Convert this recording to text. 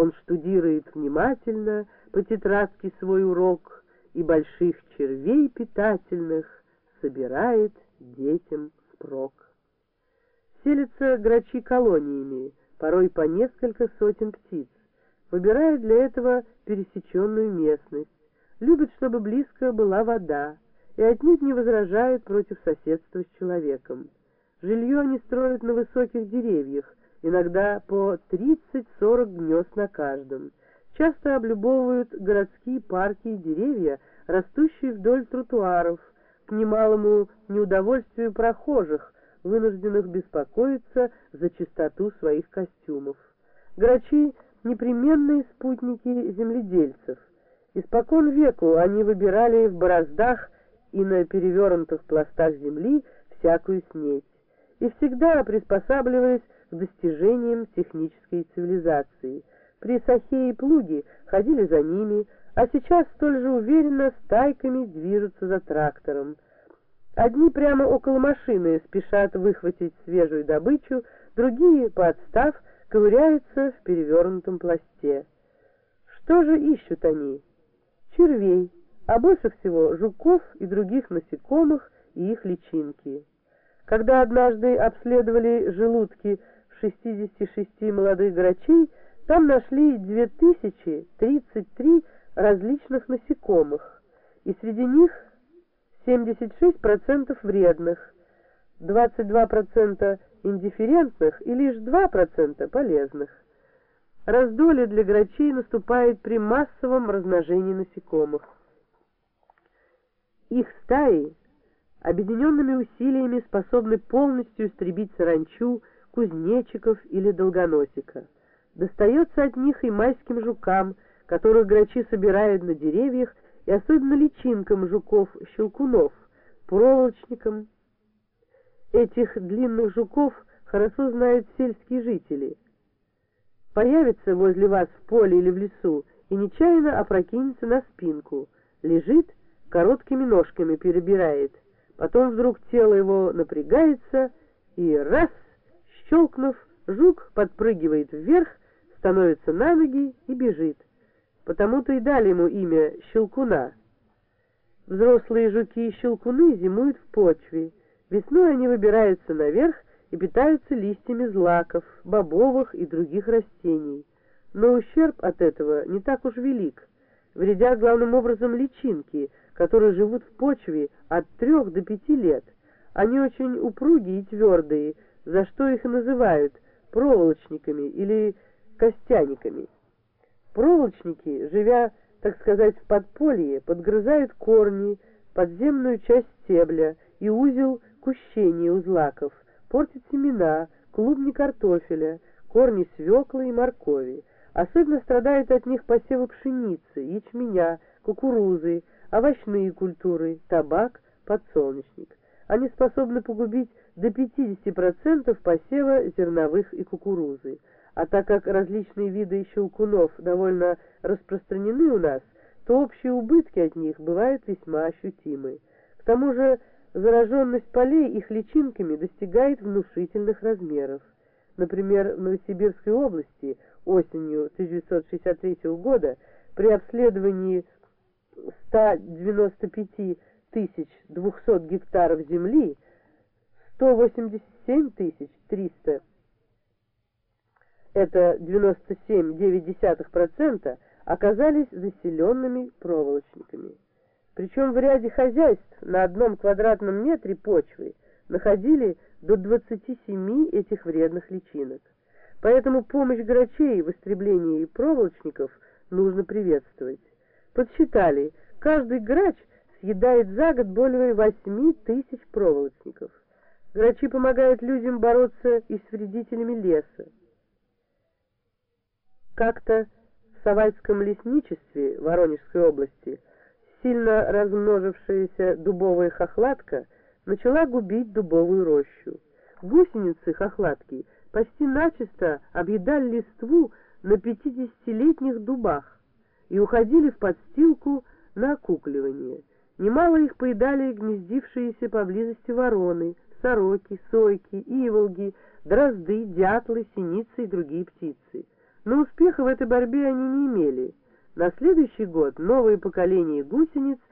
Он штудирует внимательно по тетрадке свой урок и больших червей питательных собирает детям впрок. Селятся грачи колониями, порой по несколько сотен птиц. Выбирают для этого пересеченную местность, любят, чтобы близко была вода, и отнюдь не возражают против соседства с человеком. Жилье они строят на высоких деревьях, иногда по 30-40 гнезд на каждом. Часто облюбовывают городские парки и деревья, растущие вдоль тротуаров, к немалому неудовольствию прохожих, вынужденных беспокоиться за чистоту своих костюмов. Грачи — непременные спутники земледельцев. Испокон веку они выбирали в бороздах и на перевернутых пластах земли всякую снеть, и всегда приспосабливаясь к достижениям технической цивилизации. При сахе и плуге ходили за ними, а сейчас столь же уверенно стайками движутся за трактором. Одни прямо около машины спешат выхватить свежую добычу, другие, подстав, ковыряются в перевернутом пласте. Что же ищут они? Червей, а больше всего жуков и других насекомых и их личинки. Когда однажды обследовали желудки в 66 молодых грачей, там нашли 2033 различных насекомых, и среди них 76% вредных, 22% индифферентных и лишь 2% полезных. Раздолье для грачей наступает при массовом размножении насекомых. Их стаи объединенными усилиями способны полностью истребить саранчу, кузнечиков или долгоносика. Достается от них и майским жукам, которых грачи собирают на деревьях и особенно личинкам жуков-щелкунов, проволочникам. Этих длинных жуков хорошо знают сельские жители. Появится возле вас в поле или в лесу и нечаянно опрокинется на спинку, лежит, короткими ножками перебирает, потом вдруг тело его напрягается и раз, щелкнув, жук подпрыгивает вверх, становится на ноги и бежит. Потому-то и дали ему имя Щелкуна. Взрослые жуки и щелкуны зимуют в почве. Весной они выбираются наверх и питаются листьями злаков, бобовых и других растений. Но ущерб от этого не так уж велик. Вредят главным образом личинки, которые живут в почве от трех до пяти лет. Они очень упругие и твердые, за что их и называют проволочниками или костяниками. Проволочники, живя, так сказать, в подполье, подгрызают корни, подземную часть стебля и узел кущения у злаков, портят семена, клубни картофеля, корни свеклы и моркови. Особенно страдают от них посевы пшеницы, ячменя, кукурузы, овощные культуры, табак, подсолнечник. Они способны погубить до 50% посева зерновых и кукурузы. А так как различные виды щелкунов довольно распространены у нас, то общие убытки от них бывают весьма ощутимы. К тому же зараженность полей их личинками достигает внушительных размеров. Например, в Новосибирской области осенью 1963 года при обследовании 195 тысяч 200 гектаров земли 187 тысяч 300 это 97,9% оказались заселенными проволочниками. Причем в ряде хозяйств на одном квадратном метре почвы находили до 27 этих вредных личинок. Поэтому помощь грачей в истреблении проволочников нужно приветствовать. Подсчитали, каждый грач съедает за год более 8 тысяч проволочников. Грачи помогают людям бороться и с вредителями леса. Как-то в Савальском лесничестве Воронежской области сильно размножившаяся дубовая хохлатка начала губить дубовую рощу. Гусеницы хохлатки почти начисто объедали листву на пятидесятилетних дубах и уходили в подстилку на окукливание. Немало их поедали гнездившиеся поблизости вороны, сороки, сойки, иволги, дрозды, дятлы, синицы и другие птицы. но успеха в этой борьбе они не имели. На следующий год новое поколение гусениц